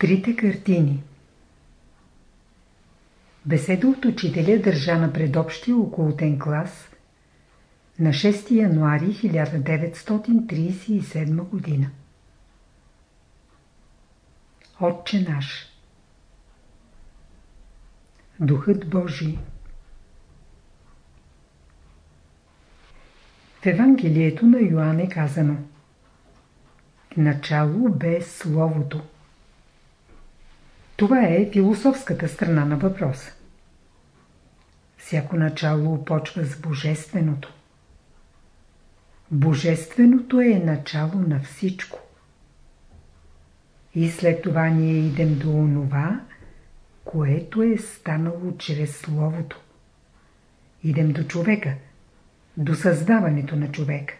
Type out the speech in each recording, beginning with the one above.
Трите картини Беседа от учителя държа на предобщия околотен клас на 6 януари 1937 година. Отче наш Духът Божий В Евангелието на Йоанн е казано Начало бе Словото. Това е философската страна на въпроса. Всяко начало почва с Божественото. Божественото е начало на всичко. И след това ние идем до онова, което е станало чрез Словото. Идем до човека, до създаването на човека.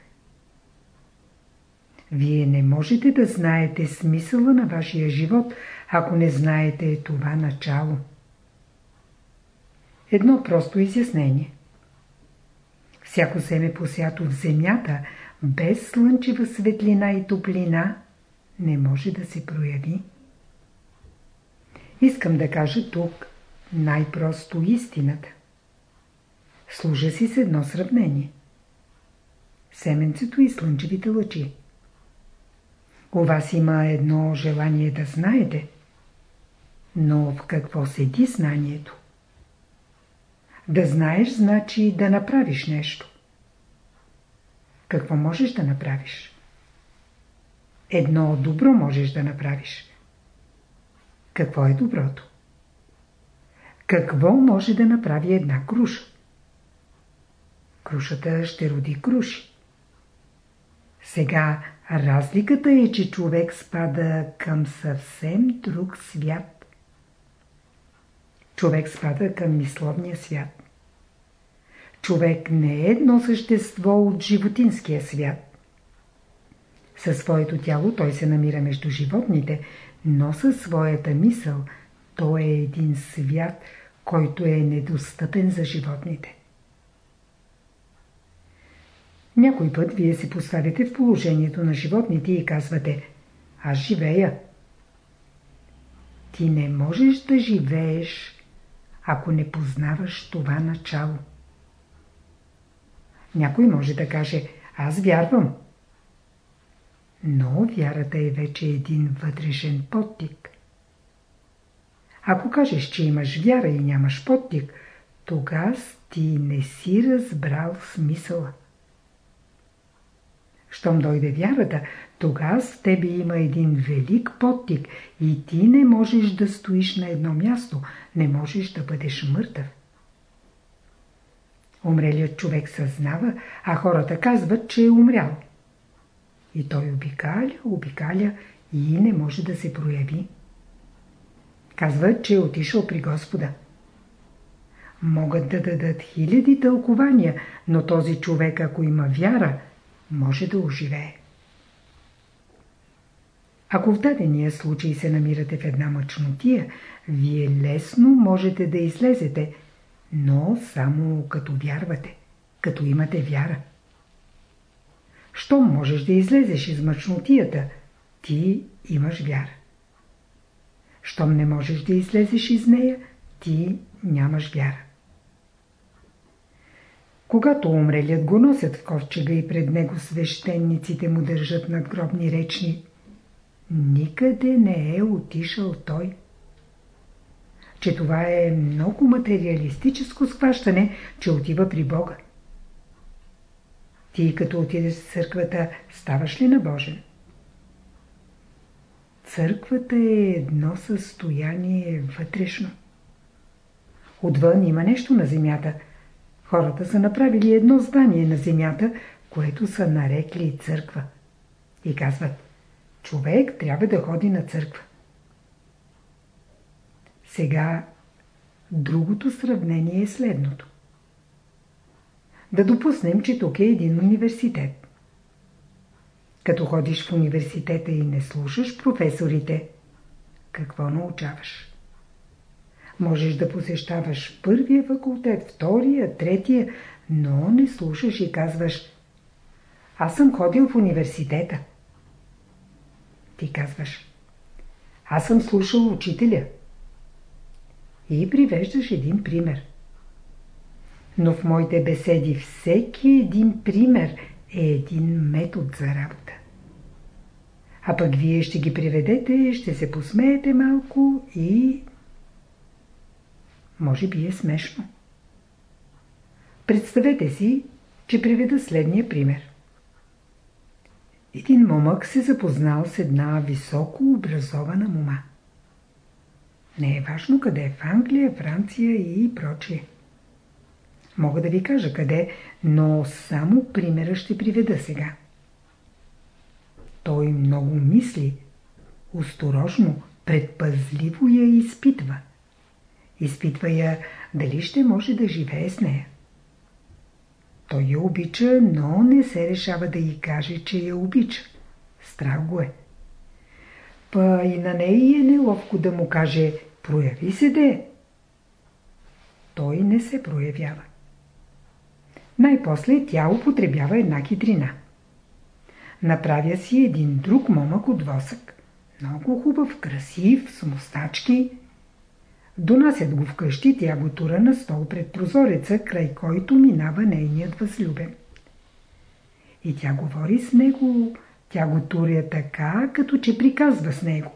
Вие не можете да знаете смисъла на вашия живот, ако не знаете това начало. Едно просто изяснение. Всяко семе посято в земята, без слънчева светлина и топлина, не може да се прояви. Искам да кажа тук най-просто истината. Служа си с едно сравнение. Семенцето и слънчевите лъчи. У вас има едно желание да знаете, но в какво седи знанието? Да знаеш, значи да направиш нещо. Какво можеш да направиш? Едно добро можеш да направиш. Какво е доброто? Какво може да направи една круша? Крушата ще роди круши. Сега разликата е, че човек спада към съвсем друг свят. Човек спада към мисловния свят. Човек не е едно същество от животинския свят. Със своето тяло той се намира между животните, но със своята мисъл той е един свят, който е недостъпен за животните. Някой път вие се поставите в положението на животните и казвате Аз живея. Ти не можеш да живееш, ако не познаваш това начало. Някой може да каже Аз вярвам. Но вярата е вече един вътрешен подтик. Ако кажеш, че имаш вяра и нямаш подтик, тогава ти не си разбрал смисъла. Щом дойде вярата, тогава в тебе има един велик подтик и ти не можеш да стоиш на едно място, не можеш да бъдеш мъртъв. Умрелият човек съзнава, а хората казват, че е умрял. И той обикаля, обикаля и не може да се прояви. Казват, че е отишъл при Господа. Могат да дадат хиляди тълкования, но този човек, ако има вяра, може да оживее. Ако в дадения случай се намирате в една мъчнотия, вие лесно можете да излезете, но само като вярвате, като имате вяра. Щом можеш да излезеш из мъчнотията, ти имаш вяра. Щом не можеш да излезеш из нея, ти нямаш вяра. Когато умрелият го носят в ковчега и пред него свещениците му държат надгробни речни, никъде не е отишъл той. Че това е много материалистическо схващане, че отива при Бога. Ти като отидеш в църквата, ставаш ли на Божен? Църквата е едно състояние вътрешно. Отвън има нещо на земята – Хората са направили едно здание на земята, което са нарекли църква. И казват, човек трябва да ходи на църква. Сега другото сравнение е следното. Да допуснем, че тук е един университет. Като ходиш в университета и не слушаш професорите, какво научаваш? Можеш да посещаваш първия факултет, втория, третия, но не слушаш и казваш Аз съм ходил в университета. Ти казваш Аз съм слушал учителя. И привеждаш един пример. Но в моите беседи всеки един пример е един метод за работа. А пък вие ще ги приведете, ще се посмеете малко и... Може би е смешно. Представете си, че приведа следния пример. Един момък се запознал с една високо образована мома. Не е важно къде е в Англия, Франция и прочие. Мога да ви кажа къде, но само примера ще приведа сега. Той много мисли, осторожно, предпазливо я изпитва. Изпитва я дали ще може да живее с нея. Той я обича, но не се решава да й каже, че я обича. Страх го е. Па и на нея е неловко да му каже «Прояви се, де!» Той не се проявява. Най-после тя употребява една хитрина. Направя си един друг момък от восък. Много хубав, красив, с мустачки. Донасят го вкъщи, тя го тура на стол пред прозореца, край който минава нейният възлюбен. И тя говори с него, тя го туря така, като че приказва с него.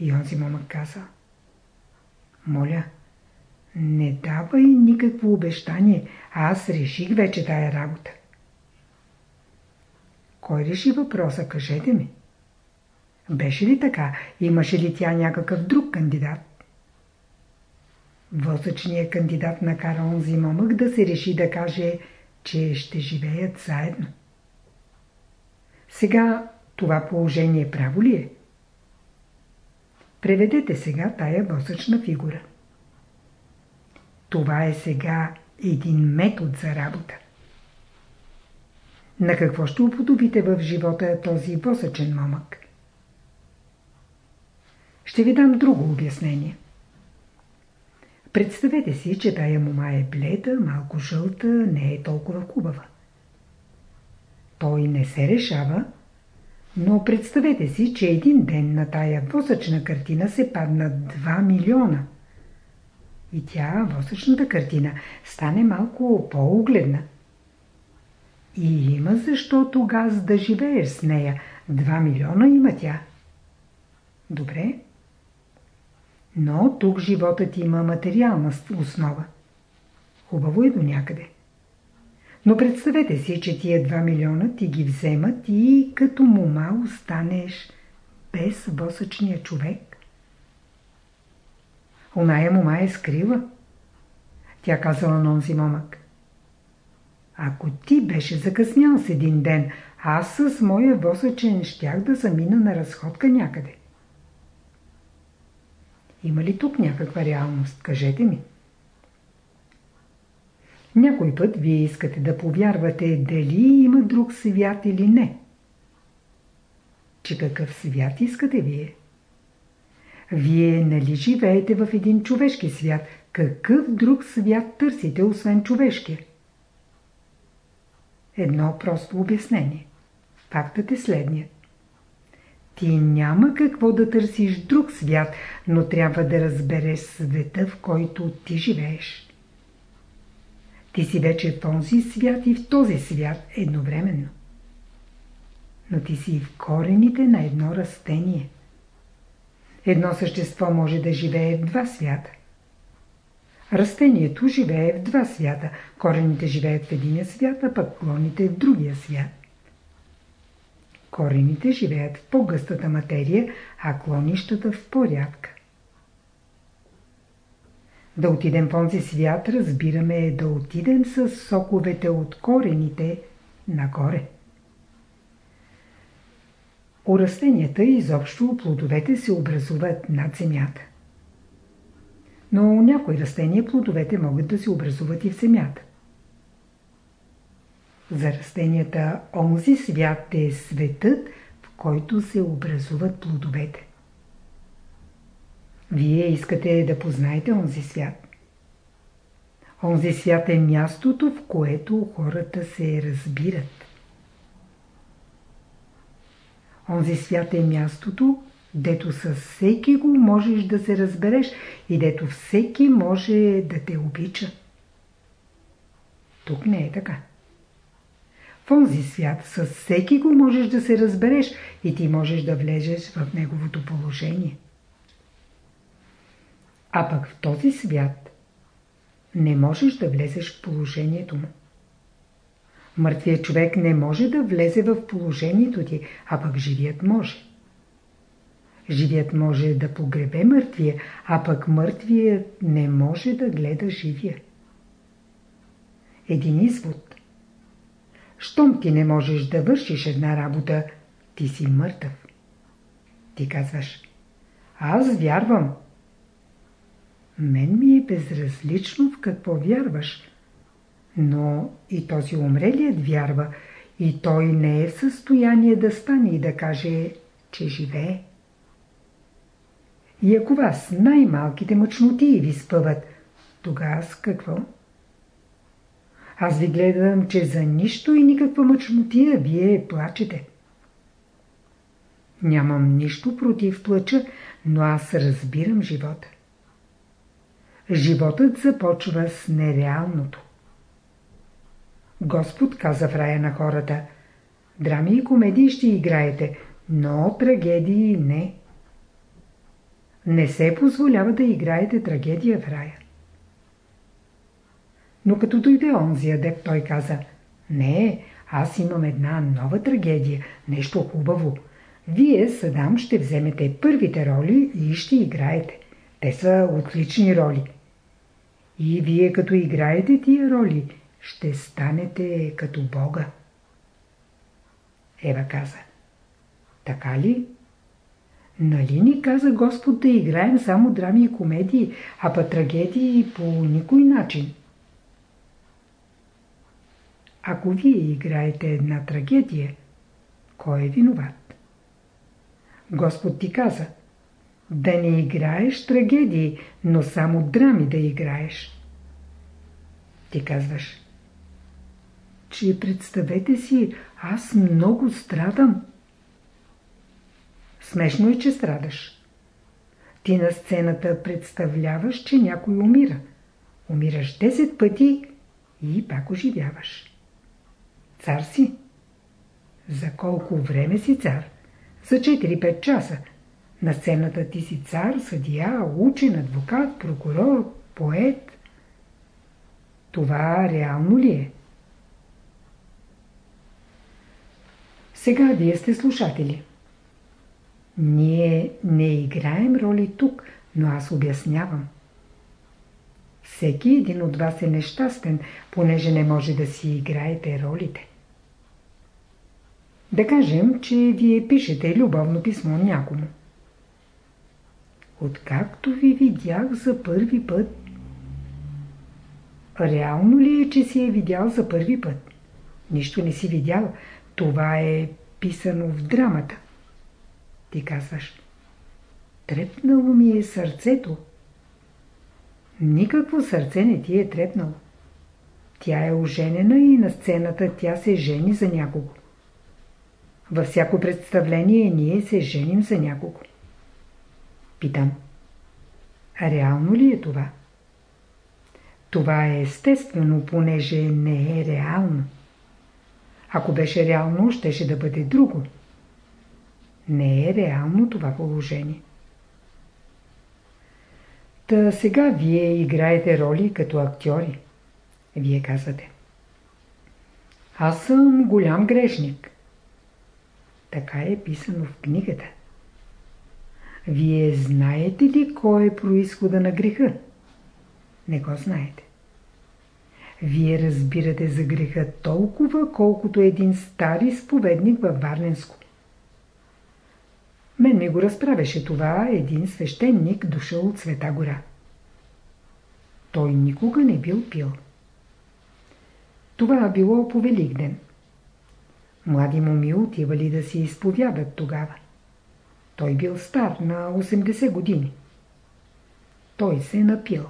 И онзи момък каза, моля, не давай никакво обещание, аз реших вече тая работа. Кой реши въпроса, кажете ми? Беше ли така? Имаше ли тя някакъв друг кандидат? Восъчният кандидат накара онзи момък да се реши да каже, че ще живеят заедно. Сега това положение право ли е? Преведете сега тая восъчна фигура. Това е сега един метод за работа. На какво ще уподобите в живота този восъчен момък? Ще ви дам друго обяснение. Представете си, че тая мома е бледа, малко жълта, не е толкова хубава. Той не се решава, но представете си, че един ден на тая восъчна картина се паднат 2 милиона. И тя, восъчната картина, стане малко по-угледна. И има защо тогава да живееш с нея. 2 милиона има тя. Добре. Но тук животът има материална основа. Хубаво е до някъде. Но представете си, че тия 2 милиона ти ги вземат и като мума останеш без восъчния човек. Оная мума е скрила. Тя казала на онзи момък. Ако ти беше закъснял с един ден, аз с моя восъчен щях да замина на разходка някъде. Има ли тук някаква реалност? Кажете ми. Някой път вие искате да повярвате дали има друг свят или не. Че какъв свят искате вие? Вие нали живеете в един човешки свят? Какъв друг свят търсите, освен човешкия? Едно просто обяснение. Фактът е следният. Ти няма какво да търсиш друг свят, но трябва да разбереш света, в който ти живееш. Ти си вече в този свят и в този свят едновременно. Но ти си в корените на едно растение. Едно същество може да живее в два свята. Растението живее в два свята. Корените живеят в единия свят, а пък клоните в другия свят. Корените живеят в по-гъстата материя, а клонищата в по-рядка. Да отидем в онзи свят, разбираме да отидем с соковете от корените нагоре. У растенията изобщо плодовете се образуват над земята. Но някои растения плодовете могат да се образуват и в земята. За растенията онзи свят е светът, в който се образуват плодовете. Вие искате да познаете онзи свят. Онзи свят е мястото, в което хората се разбират. Онзи свят е мястото, дето със всеки го можеш да се разбереш и дето всеки може да те обича. Тук не е така. В онзи свят със всеки го можеш да се разбереш и ти можеш да влезеш в неговото положение. А пък в този свят не можеш да влезеш в положението му. Мъртвият човек не може да влезе в положението ти, а пък живият може. Живият може да погребе мъртвия, а пък мъртвият не може да гледа живия. Един извод. Щом ти не можеш да вършиш една работа, ти си мъртъв. Ти казваш, аз вярвам. Мен ми е безразлично в какво вярваш, но и този умрелият вярва и той не е в състояние да стане и да каже, че живее. И ако вас най-малките мъчноти ви спъват, тогава с какво? Аз ви гледам, че за нищо и никаква мъчнотия вие плачете. Нямам нищо против плача, но аз разбирам живота. Животът започва с нереалното. Господ каза в рая на хората, драми и комедии ще играете, но трагедии не. Не се позволява да играете трагедия в рая. Но като дойде онзи адеп, той каза, не, аз имам една нова трагедия, нещо хубаво. Вие, Садам, ще вземете първите роли и ще играете. Те са отлични роли. И вие като играете тия роли, ще станете като Бога. Ева каза. Така ли? Нали ни каза Господ да играем само драми и комедии, а па трагедии по никой начин? Ако вие играете една трагедия, кой е виноват? Господ ти каза да не играеш трагедии, но само драми да играеш. Ти казваш че представете си, аз много страдам. Смешно е, че страдаш. Ти на сцената представляваш, че някой умира. Умираш 10 пъти и пак оживяваш. Цар си. За колко време си цар? За 4-5 часа. На сцената ти си цар, съдия, учен, адвокат, прокурор, поет. Това реално ли е? Сега вие сте слушатели. Ние не играем роли тук, но аз обяснявам. Всеки един от вас е нещастен, понеже не може да си играете ролите. Да кажем, че вие пишете любовно писмо някому. Откакто ви видях за първи път, реално ли е, че си е видял за първи път? Нищо не си видял. Това е писано в драмата. Ти казваш, трепнало ми е сърцето. Никакво сърце не ти е трепнало. Тя е оженена и на сцената тя се жени за някого. Във всяко представление ние се женим за някого. Питам. А реално ли е това? Това е естествено, понеже не е реално. Ако беше реално, щеше да бъде друго. Не е реално това положение. Та сега вие играете роли като актьори. Вие казвате. Аз съм голям грешник. Така е писано в книгата. Вие знаете ли кой е происхода на греха? Не го знаете. Вие разбирате за греха толкова, колкото един стар изповедник във Варненско. Мен ми го разправяше това един свещеник, дошъл от Света гора. Той никога не бил пил. Това било по Великден. Млади моми отивали да си изповядат тогава. Той бил стар на 80 години. Той се напил.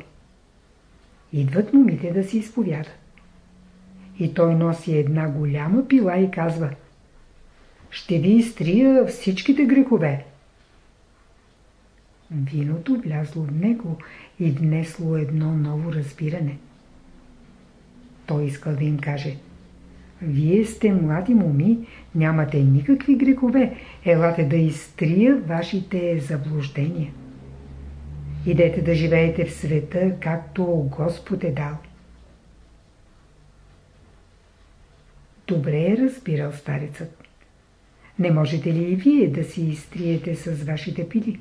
Идват момите да си изповядат. И той носи една голяма пила и казва Ще ви изтрия всичките грехове. виното влязло в него и внесло едно ново разбиране. Той искал да им каже Вие сте млади моми, нямате никакви грехове, елате да изтрия вашите заблуждения. Идете да живеете в света, както Господ е дал. Добре е разбирал старецът. Не можете ли и вие да си изтриете с вашите пили?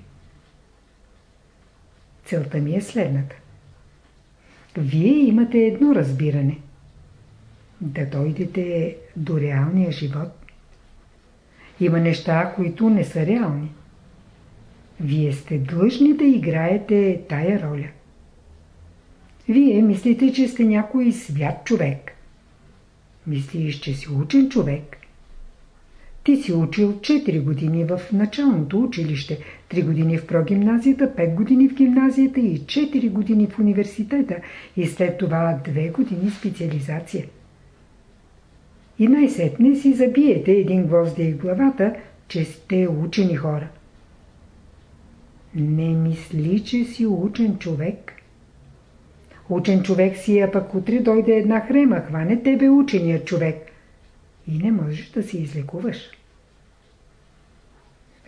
Целта ми е следната. Вие имате едно разбиране. Да дойдете до реалния живот. Има неща, които не са реални. Вие сте длъжни да играете тая роля. Вие мислите, че сте някой свят човек. Мислиш, че си учен човек. Ти си учил 4 години в началното училище, 3 години в прогимназията, 5 години в гимназията и 4 години в университета и след това 2 години специализация. И най-сетне си забиете един гвоздей в главата, че сте учени хора. Не мисли, че си учен човек. Учен човек си, а пък утре дойде една хрема, хване тебе ученият човек. И не можеш да си излекуваш.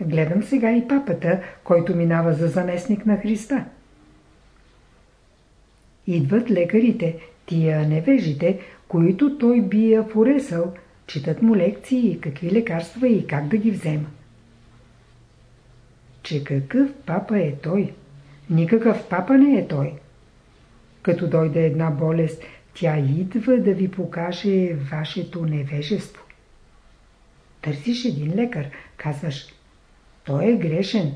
Гледам сега и папата, който минава за заместник на Христа. Идват лекарите, тия невежите, които той би поресал, читат му лекции, какви лекарства и как да ги взема. Че какъв папа е той? Никакъв папа не е той. Като дойде една болест, тя идва да ви покаже вашето невежество. Търсиш един лекар, казваш, той е грешен.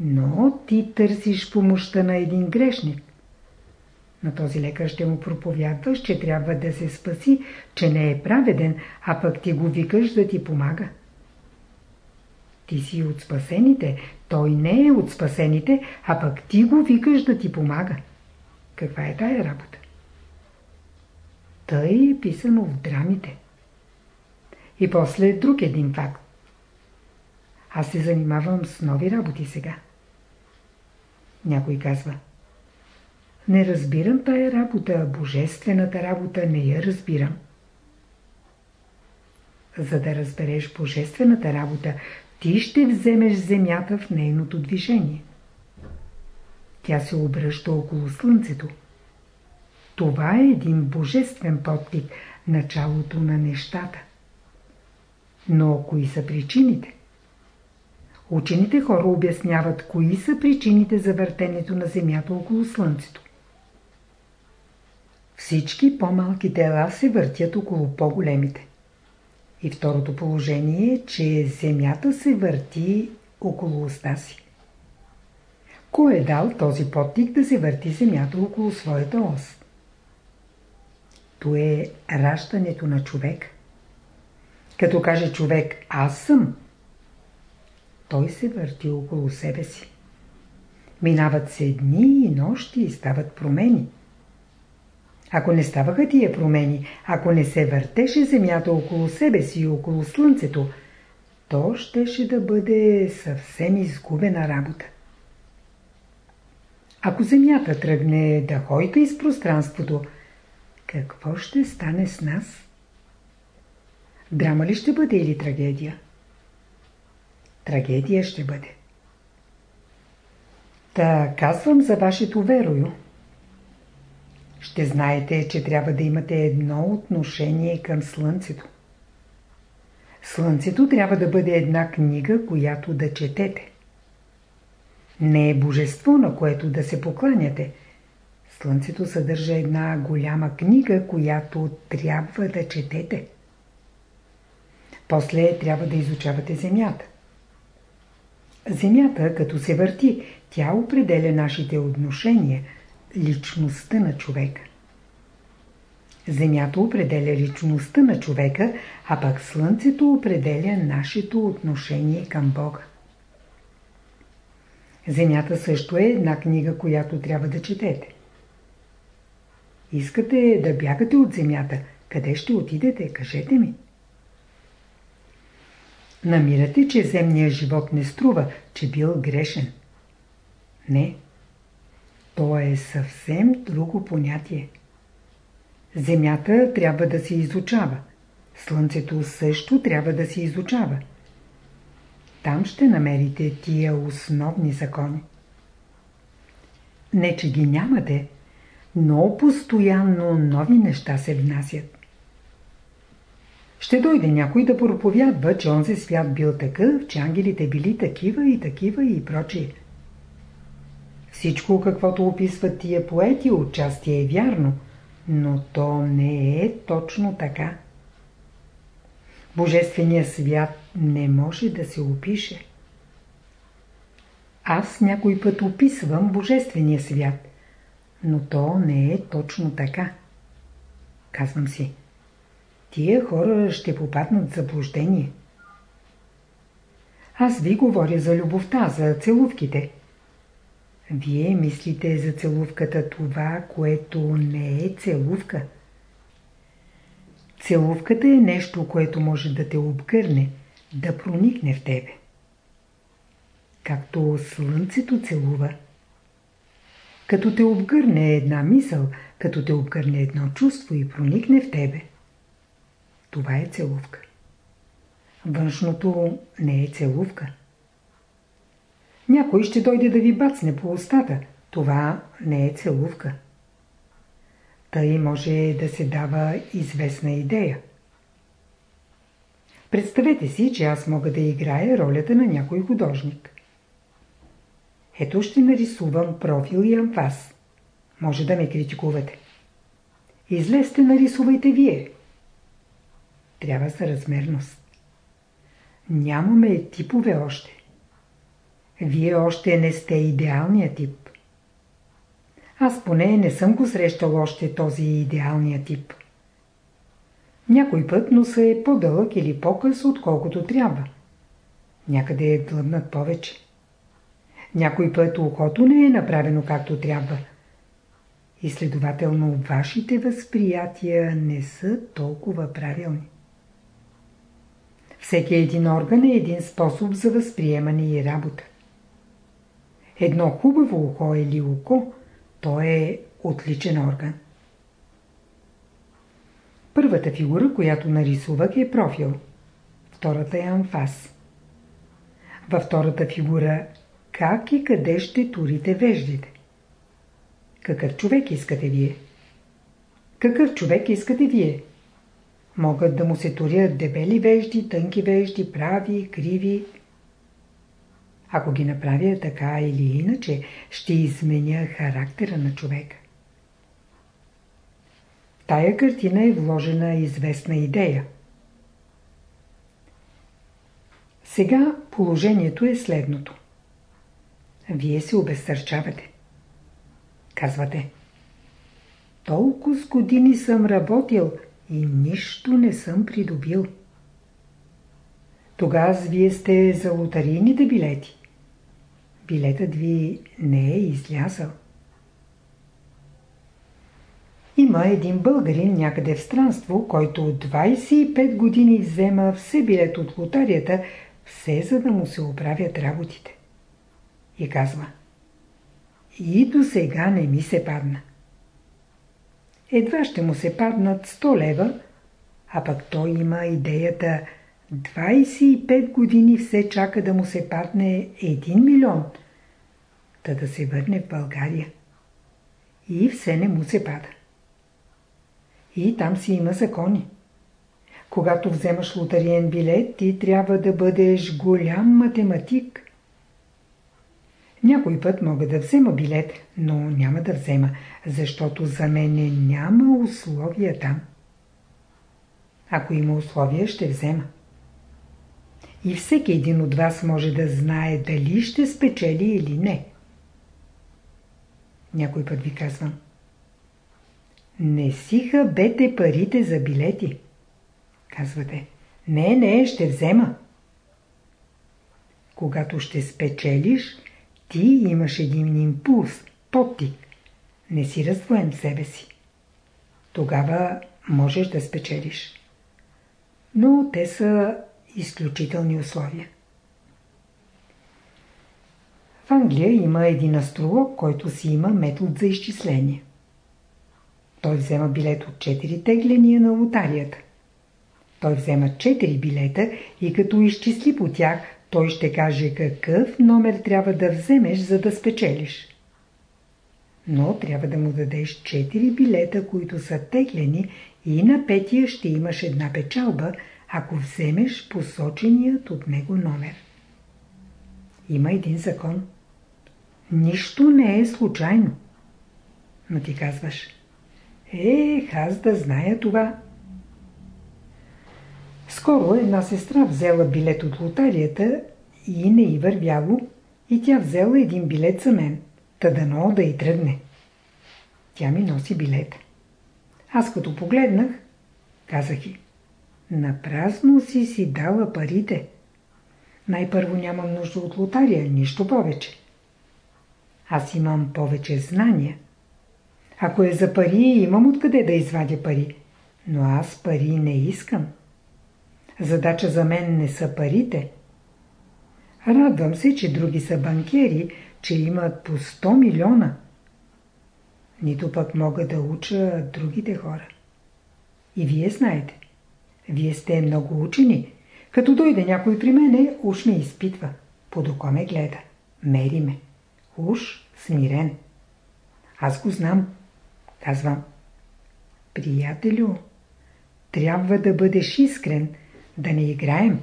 Но ти търсиш помощта на един грешник. На този лекар ще му проповядваш, че трябва да се спаси, че не е праведен, а пък ти го викаш да ти помага. Ти си от спасените, той не е от спасените, а пък ти го викаш да ти помага. Каква е тая работа? Тъй е писано в драмите. И после друг един факт. Аз се занимавам с нови работи сега. Някой казва. Не разбирам тая работа, божествената работа не я разбирам. За да разбереш божествената работа, ти ще вземеш земята в нейното движение. Тя се обръща около Слънцето. Това е един божествен подтик, началото на нещата. Но кои са причините? Учените хора обясняват кои са причините за въртенето на Земята около Слънцето. Всички по-малки тела се въртят около по-големите. И второто положение е, че Земята се върти около уста си. Кой е дал този подтик да се върти Земята около своята ос? То е раждането на човек. Като каже човек «Аз съм», той се върти около себе си. Минават се дни и нощи и стават промени. Ако не ставаха тия промени, ако не се въртеше Земята около себе си и около Слънцето, то щеше да бъде съвсем изгубена работа. Ако Земята тръгне да хойка из пространството, какво ще стане с нас? Драма ли ще бъде или трагедия? Трагедия ще бъде. Та казвам за вашето верою ще знаете, че трябва да имате едно отношение към Слънцето. Слънцето трябва да бъде една книга, която да четете. Не е божество, на което да се покланяте. Слънцето съдържа една голяма книга, която трябва да четете. После трябва да изучавате Земята. Земята, като се върти, тя определя нашите отношения – личността на човека. Земята определя личността на човека, а пък Слънцето определя нашето отношение към Бога. Земята също е една книга, която трябва да четете. Искате да бягате от Земята. Къде ще отидете? Кажете ми. Намирате, че земният живот не струва, че бил грешен. Не. То е съвсем друго понятие. Земята трябва да се изучава. Слънцето също трябва да се изучава. Там ще намерите тия основни закони. Не, че ги нямате, но постоянно нови неща се внасят. Ще дойде някой да проповядва, че онзи свят бил такъв, че ангелите били такива и такива и прочие. Всичко, каквото описват тия поети, отчасти е вярно, но то не е точно така. Божественият свят не може да се опише. Аз някой път описвам Божествения свят, но то не е точно така. Казвам си, тия хора ще попаднат в заблуждение. Аз ви говоря за любовта, за целувките. Вие мислите за целувката това, което не е целувка. Целувката е нещо, което може да те обгърне, да проникне в тебе. Както слънцето целува. Като те обгърне една мисъл, като те обгърне едно чувство и проникне в тебе. Това е целувка. Външното не е целувка. Някой ще дойде да ви бацне по устата. Това не е целувка. Тъй може да се дава известна идея. Представете си, че аз мога да играя ролята на някой художник. Ето ще нарисувам профил и амфас. Може да ме критикувате. Излезте, нарисувайте вие. Трябва съразмерност. Нямаме типове още. Вие още не сте идеалния тип. Аз поне не съм го срещал още този идеалния тип. Някой път носа е по-дълъг или по-къс, отколкото трябва. Някъде е длъбнат повече. Някой път ухото не е направено както трябва. И следователно вашите възприятия не са толкова правилни. Всеки един орган е един способ за възприемане и работа. Едно хубаво ухо или око, то е отличен орган. Първата фигура, която нарисувах е профил. Втората е анфас. Във втората фигура как и къде ще турите веждите? Какъв човек искате вие? Какъв човек искате вие? Могат да му се турят дебели вежди, тънки вежди, прави, криви. Ако ги направя така или иначе, ще изменя характера на човека. В тая картина е вложена известна идея. Сега положението е следното. Вие се обезсърчавате. Казвате. Толкова с години съм работил и нищо не съм придобил. Тогава вие сте за лотарийните билети. Билетът ви не е излязъл. Има един българин някъде в странство, който от 25 години взема все билет от лотарията, все за да му се оправят работите. И казва И до сега не ми се падна. Едва ще му се паднат 100 лева, а пък той има идеята 25 години все чака да му се падне 1 милион, та да се върне в България. И все не му се пада. И там си има закони. Когато вземаш лотариен билет, ти трябва да бъдеш голям математик. Някой път мога да взема билет, но няма да взема, защото за мене няма условия там. Ако има условия, ще взема. И всеки един от вас може да знае дали ще спечели или не. Някой път ви казвам. Не сиха бете парите за билети. Казвате. Не, не, ще взема. Когато ще спечелиш, ти имаш един импулс, подтик. Не си раздвоен себе си. Тогава можеш да спечелиш. Но те са изключителни условия. В Англия има един астролог, който си има метод за изчисление. Той взема билет от 4 тегления на лотарията. Той взема 4 билета и като изчисли по тях, той ще каже какъв номер трябва да вземеш, за да спечелиш. Но трябва да му дадеш 4 билета, които са теглени и на петия ще имаш една печалба, ако вземеш посоченият от него номер. Има един закон. Нищо не е случайно. Но ти казваш, ех, аз да зная това. Скоро една сестра взела билет от лотарията и не й вървяло, и тя взела един билет за мен, та дано да й тръгне. Тя ми носи билет. Аз като погледнах, казах и, напразно си си дала парите. Най-първо нямам нужда от лотария, нищо повече. Аз имам повече знания. Ако е за пари, имам откъде да извадя пари. Но аз пари не искам. Задача за мен не са парите. Радвам се, че други са банкери, че имат по 100 милиона. Нито пък мога да уча другите хора. И вие знаете. Вие сте много учени. Като дойде някой при мене, уж ме изпитва. Под ме гледа. Мери ме. Уж смирен. Аз го знам. Казвам. Приятелю, трябва да бъдеш искрен, да не играем.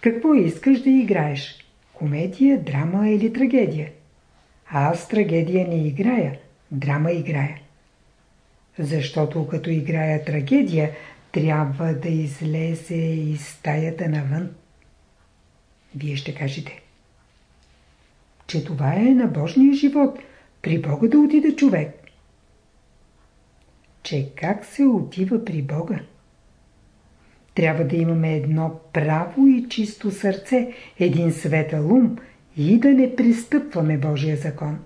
Какво искаш да играеш? Комедия, драма или трагедия? Аз трагедия не играя, драма играя. Защото като играя трагедия, трябва да излезе из стаята навън. Вие ще кажете, че това е на Божния живот, при Бога да отиде човек. Че как се отива при Бога? Трябва да имаме едно право и чисто сърце, един светъл ум и да не пристъпваме Божия закон.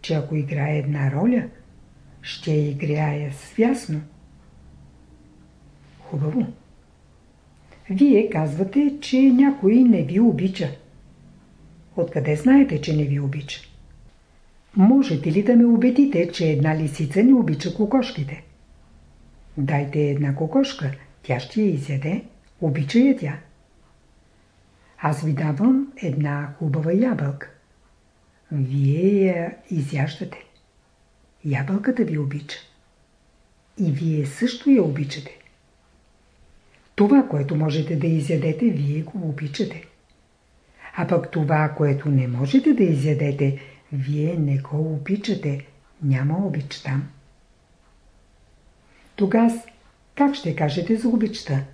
Че ако играе една роля, ще играе свясно. Хубаво. Вие казвате, че някой не ви обича. Откъде знаете, че не ви обича? Можете ли да ме убедите, че една лисица не обича кокошките? Дайте една кокошка, тя ще я изяде, обича я тя. Аз ви давам една хубава ябълка. Вие я изяждате. Ябълката ви обича. И вие също я обичате. Това, което можете да изядете, вие го обичате. А пък това, което не можете да изядете, вие не го обичате. Няма обич там. Тогас как ще кажете за обичта?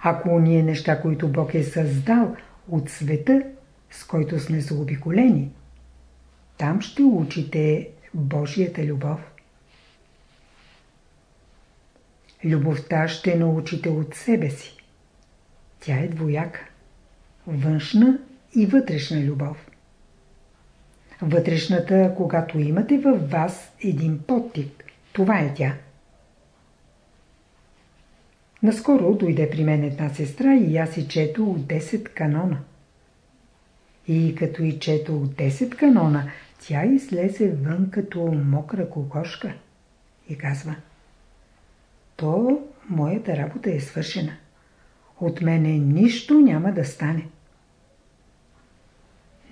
Ако уния неща, които Бог е създал от света, с който сме заобиколени, там ще учите Божията любов. Любовта ще научите от себе си. Тя е двояка. Външна и вътрешна любов. Вътрешната, когато имате във вас един подтик, това е тя. Наскоро дойде при мен една сестра и аз си чето от 10 канона. И като и чето от 10 канона, тя излезе вън като мокра кокошка и казва То моята работа е свършена. От мене нищо няма да стане.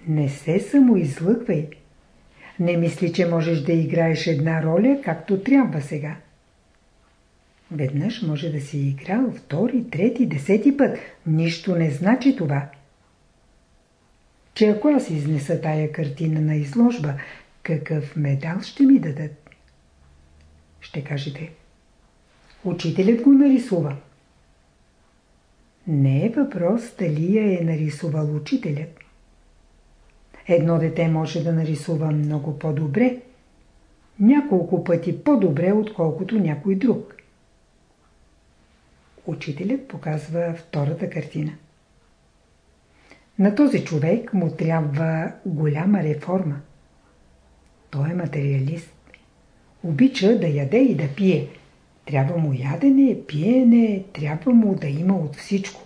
Не се самоизлъгвай. Не мисли, че можеш да играеш една роля, както трябва сега. Веднъж може да си играл втори, трети, десети път. Нищо не значи това. Че ако аз изнеса тая картина на изложба, какъв медал ще ми дадат? Ще кажете. Учителят го нарисува. Не е въпрос дали я е нарисувал учителят. Едно дете може да нарисува много по-добре, няколко пъти по-добре, отколкото някой друг. Учителят показва втората картина. На този човек му трябва голяма реформа. Той е материалист. Обича да яде и да пие. Трябва му ядене, пиене, трябва му да има от всичко.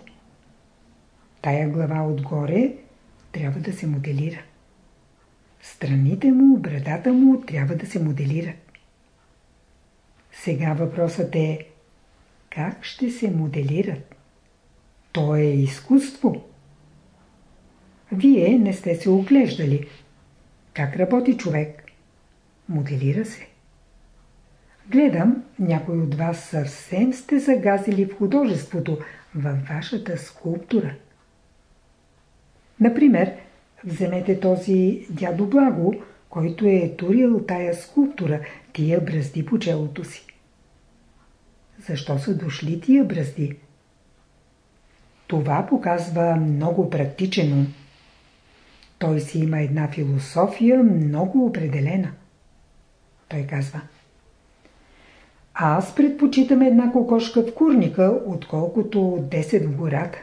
Тая глава отгоре трябва да се моделира. Страните му, брадата му трябва да се моделират. Сега въпросът е как ще се моделират? То е изкуство. Вие не сте се оглеждали. Как работи човек? Моделира се. Гледам, някой от вас съвсем сте загазили в художеството, във вашата скулптура. Например, вземете този дядо Благо, който е турил тая скулптура, тия бръзди по челото си. Защо са дошли тия бръзди? Това показва много практичен ум. Той си има една философия много определена. Той казва Аз предпочитам една кокошка в курника, отколкото 10 в гората.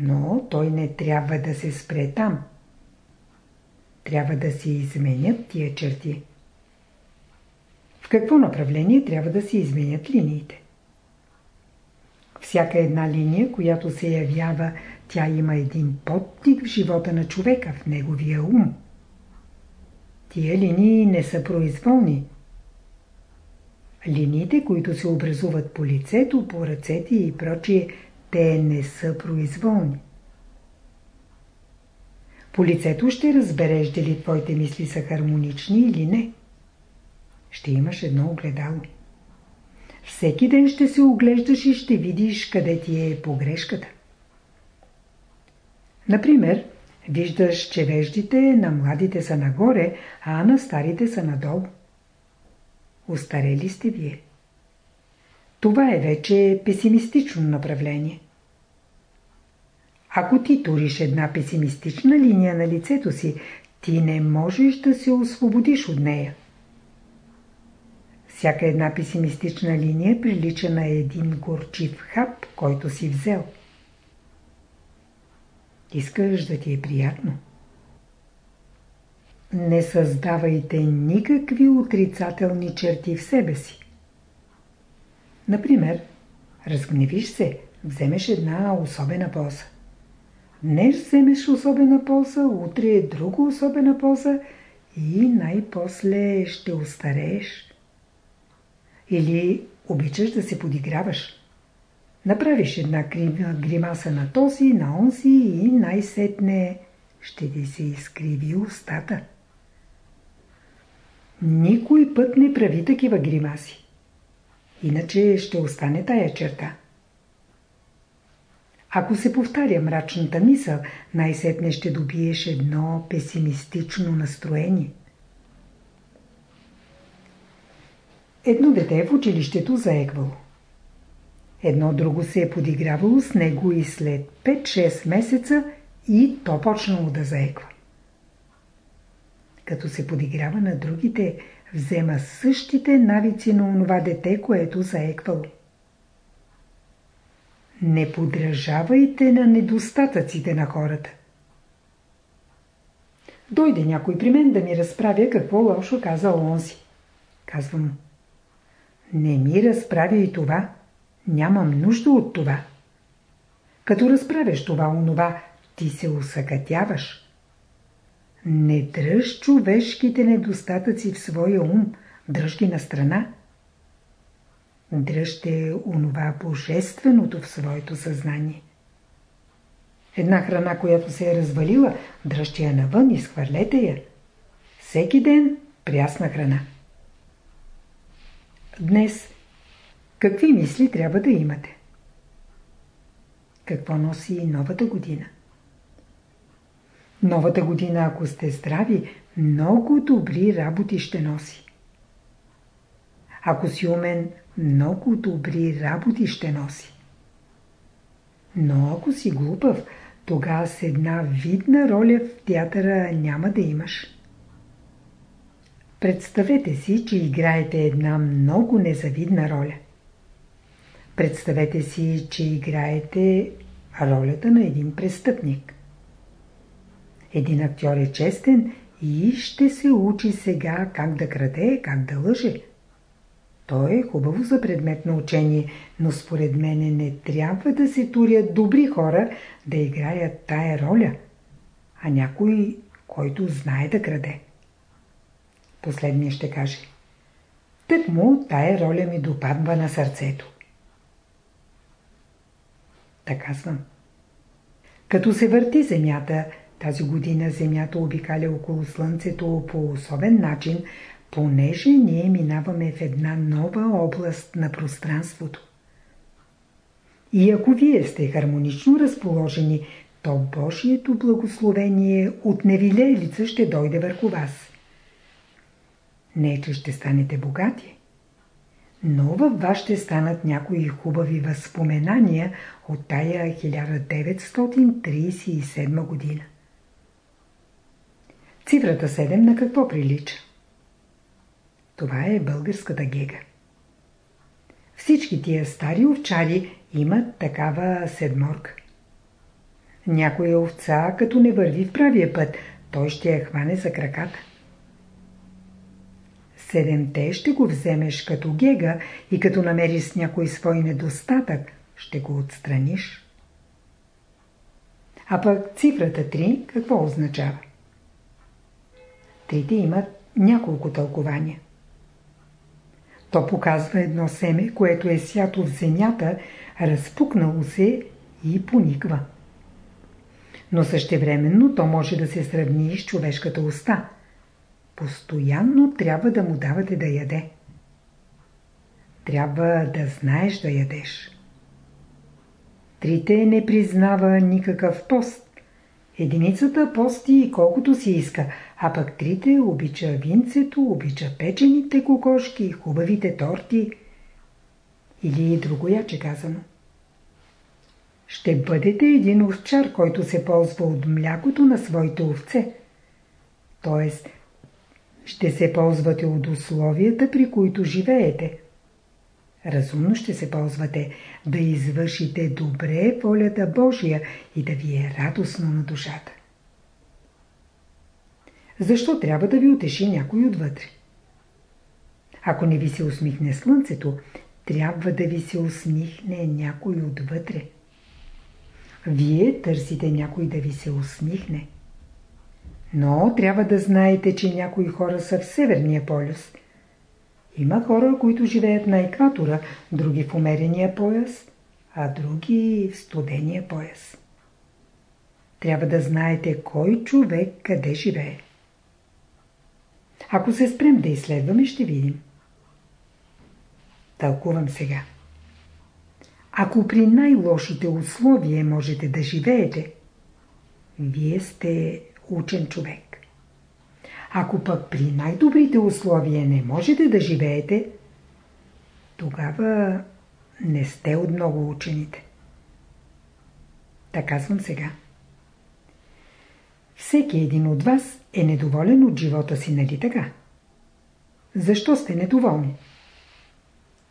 Но той не трябва да се спре там. Трябва да се изменят тия черти. В какво направление трябва да се изменят линиите? Всяка една линия, която се явява, тя има един подтик в живота на човека, в неговия ум. Тия линии не са произволни. Линиите, които се образуват по лицето, по ръцете и прочие, те не са произволни. По лицето ще разбереш дали твоите мисли са хармонични или не. Ще имаш едно огледало. Всеки ден ще се оглеждаш и ще видиш къде ти е погрешката. Например, виждаш, че веждите на младите са нагоре, а на старите са надолу. Остарели сте вие. Това е вече песимистично направление. Ако ти туриш една песимистична линия на лицето си, ти не можеш да се освободиш от нея. Всяка една песимистична линия прилича на един горчив хап, който си взел. Искаш да ти е приятно. Не създавайте никакви отрицателни черти в себе си. Например, разгневиш се, вземеш една особена полза. Днес вземеш особена полза, утре е друга особена полза и най-после ще устарееш. Или обичаш да се подиграваш. Направиш една гримаса на този, на онзи и най-сетне ще ти се изкриви устата. Никой път не прави такива гримаси. Иначе ще остане тая черта. Ако се повтаря мрачната мисъл, най-сетне ще добиеш едно песимистично настроение. Едно дете в училището заеквало. Едно друго се е подигравало с него и след 5-6 месеца и то почнало да заеква. Като се подиграва на другите, взема същите навици на онова дете, което заеквало. Не подражавайте на недостатъците на хората. Дойде някой при мен да ми разправя какво лошо казал онзи. Казвам, не ми разправя и това. Нямам нужда от това. Като разправяш това онова, ти се усъкътяваш. Не дръж човешките недостатъци в своя ум, дръж ги на страна. Дръжте онова божественото в своето съзнание. Една храна, която се е развалила, дръжте я навън, изхвърлете я. Всеки ден прясна храна. Днес какви мисли трябва да имате? Какво носи новата година? Новата година, ако сте здрави, много добри работи ще носи. Ако си умен, много добри работи ще носи. Но ако си глупав, тогава с една видна роля в театъра няма да имаш. Представете си, че играете една много незавидна роля. Представете си, че играете ролята на един престъпник. Един актьор е честен и ще се учи сега как да краде, как да лъже. То е хубаво за предмет на учение, но според мене не трябва да се турят добри хора да играят тая роля, а някой, който знае да краде. Последният ще каже. Тък му тая роля ми допадва на сърцето. Така съм. Като се върти Земята, тази година Земята обикаля около Слънцето по особен начин, понеже ние минаваме в една нова област на пространството. И ако вие сте хармонично разположени, то Божието благословение от невилелица ще дойде върху вас. Не, че ще станете богати, но във вас ще станат някои хубави възпоменания от тая 1937 година. Цифрата 7 на какво прилича? Това е българската гега. Всички тия стари овчари имат такава седморка. Някоя овца, като не върви в правия път, той ще я хване за краката. Седемте ще го вземеш като гега и като намериш с някой свой недостатък, ще го отстраниш. А пък цифрата 3 какво означава? Трите имат няколко тълкования. То показва едно семе, което е сято в земята, разпукнало се и пониква. Но същевременно то може да се сравни с човешката уста. Постоянно трябва да му давате да яде. Трябва да знаеш да ядеш. Трите не признава никакъв пост. Единицата пости колкото си иска, а пък трите обича винцето, обича печените кокошки, хубавите торти. Или другояче казано. Ще бъдете един овчар, който се ползва от млякото на своите овце. Тоест, ще се ползвате от условията, при които живеете. Разумно ще се ползвате да извършите добре волята Божия и да ви е радостно на душата. Защо трябва да ви утеши някой отвътре? Ако не ви се усмихне слънцето, трябва да ви се усмихне някой отвътре. Вие търсите някой да ви се усмихне. Но трябва да знаете, че някои хора са в Северния полюс. Има хора, които живеят на екватора, други в умерения пояс, а други в студения пояс. Трябва да знаете кой човек къде живее. Ако се спрем да изследваме, ще видим. Тълкувам сега. Ако при най-лошите условия можете да живеете, вие сте учен човек. Ако пък при най-добрите условия не можете да живеете, тогава не сте от много учените. Така казвам сега. Всеки един от вас е недоволен от живота си, нали така? Защо сте недоволни?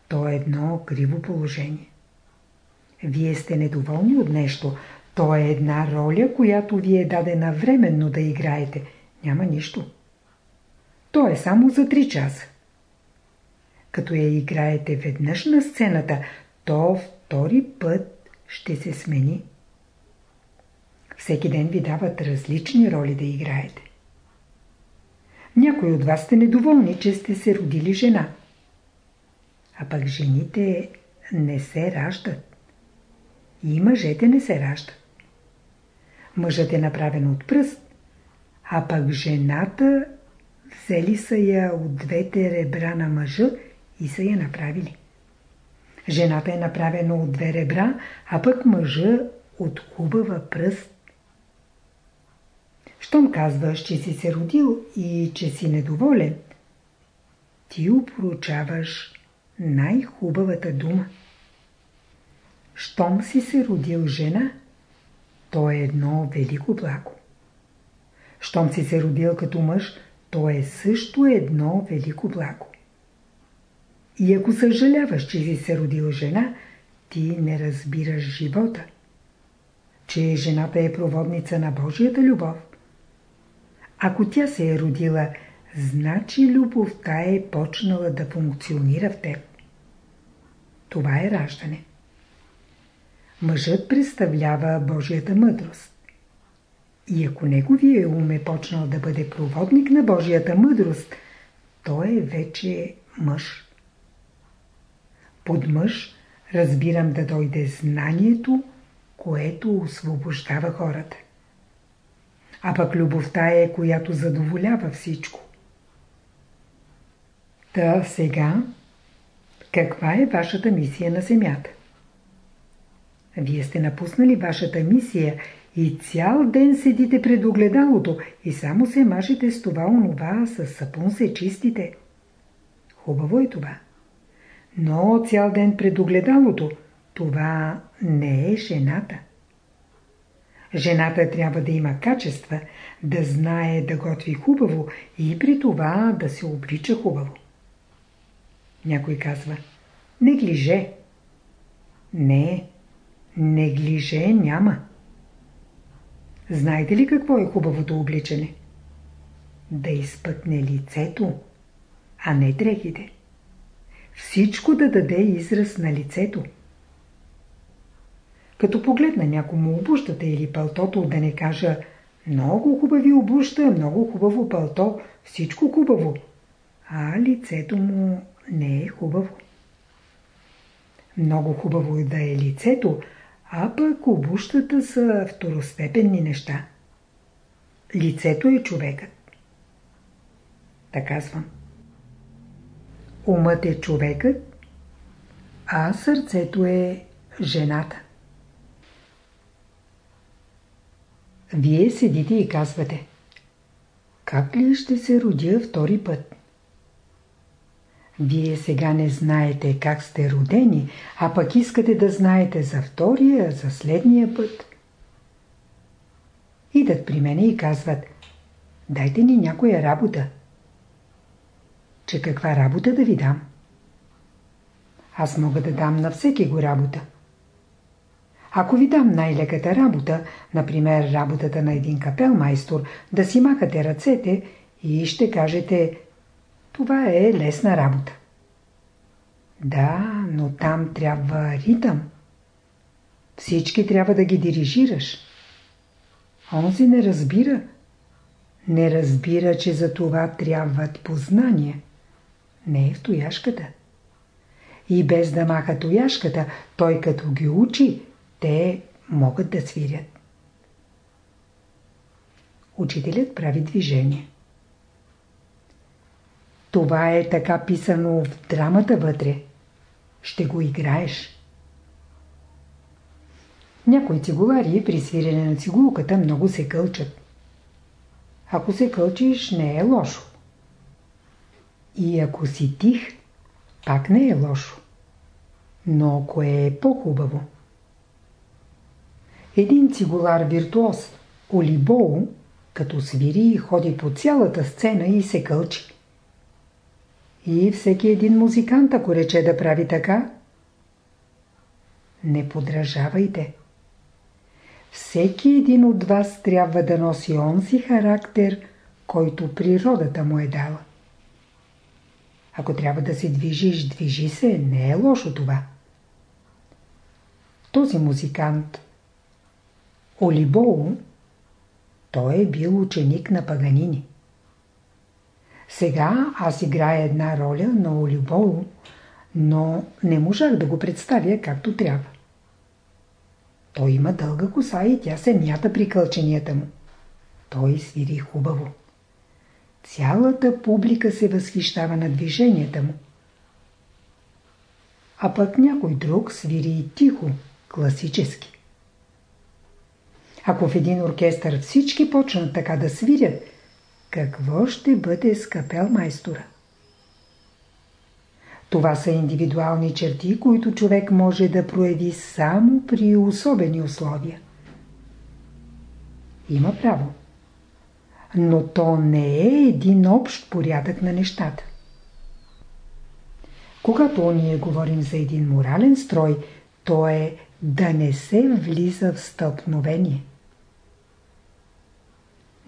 То е едно криво положение. Вие сте недоволни от нещо. То е една роля, която ви е дадена временно да играете. Няма нищо. То е само за 3 часа. Като я играете веднъж на сцената, то втори път ще се смени. Всеки ден ви дават различни роли да играете. Някои от вас сте недоволни, че сте се родили жена. А пък жените не се раждат. И мъжете не се раждат. Мъжът е направен от пръст, а пък жената взели са я от двете ребра на мъжа и са я направили. Жената е направена от две ребра, а пък мъжа от хубава пръст. Щом казваш, че си се родил и че си недоволен, ти упрочаваш най-хубавата дума. Щом си се родил жена, то е едно велико благо. Щом си се родил като мъж, то е също едно велико благо. И ако съжаляваш, че си се родил жена, ти не разбираш живота. Че жената е проводница на Божията любов. Ако тя се е родила, значи любовта е почнала да функционира в теб. Това е раждане. Мъжът представлява Божията мъдрост. И ако неговия ум е почнал да бъде проводник на Божията мъдрост, той е вече мъж. Под мъж разбирам да дойде знанието, което освобождава хората. А пък любовта е, която задоволява всичко. Та сега, каква е вашата мисия на Земята? Вие сте напуснали вашата мисия и цял ден седите пред огледалото и само се мажете с това онова, с сапун се чистите. Хубаво е това. Но цял ден пред огледалото, това не е жената. Жената трябва да има качества, да знае да готви хубаво и при това да се облича хубаво. Някой казва, неглиже. Не, неглиже няма. Знаете ли какво е хубавото обличане? Да изпъкне лицето, а не дрехите. Всичко да даде израз на лицето. Като погледна някому обущата или пълтото, да не кажа много хубави обуща, много хубаво пълто, всичко хубаво, а лицето му не е хубаво. Много хубаво е да е лицето, а пък обущата са второстепенни неща. Лицето е човекът. Така казвам. Умът е човекът, а сърцето е жената. Вие седите и казвате Как ли ще се родя втори път? Вие сега не знаете как сте родени, а пък искате да знаете за втория, за следния път. Идат при мене и казват Дайте ни някоя работа. Че каква работа да ви дам? Аз мога да дам на всеки го работа. Ако ви дам най-леката работа, например работата на един капелмайстор, да си махате ръцете и ще кажете това е лесна работа. Да, но там трябва ритъм. Всички трябва да ги дирижираш. Онзи не разбира. Не разбира, че за това трябват познания. Не е в тояшката. И без да маха тояшката, той като ги учи, те могат да свирят. Учителят прави движение. Това е така писано в драмата вътре. Ще го играеш. Някои цигулари при свирене на цигулката много се кълчат. Ако се кълчиш, не е лошо. И ако си тих, пак не е лошо. Но кое е по-хубаво? Един цигулар виртуоз, Олибоу, като свири и ходи по цялата сцена и се кълчи. И всеки един музикант, ако рече да прави така, не подражавайте. Всеки един от вас трябва да носи онзи характер, който природата му е дала. Ако трябва да се движиш, движи се, не е лошо това. Този музикант, Олибоу, той е бил ученик на Паганини. Сега аз играя една роля на Олибол, но не можах да го представя както трябва. Той има дълга коса и тя се мята при кълченията му. Той свири хубаво. Цялата публика се възхищава на движенията му. А пък някой друг свири тихо, класически. Ако в един оркестър всички почнат така да свирят, какво ще бъде с капелмайстора? Това са индивидуални черти, които човек може да прояви само при особени условия. Има право. Но то не е един общ порядък на нещата. Когато ние говорим за един морален строй, то е да не се влиза в стълкновение.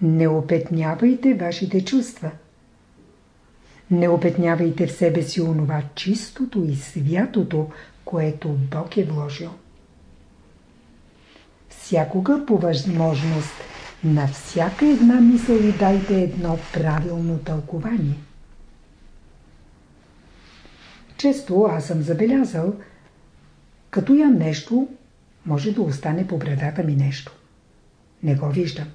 Не опетнявайте вашите чувства. Не опетнявайте в себе си онова чистото и святото, което Бог е вложил. Всякога по възможност На всяка една мисъл дайте едно правилно тълкование. Често аз съм забелязал, като ям нещо, може да остане по брадата ми нещо. Не го виждам.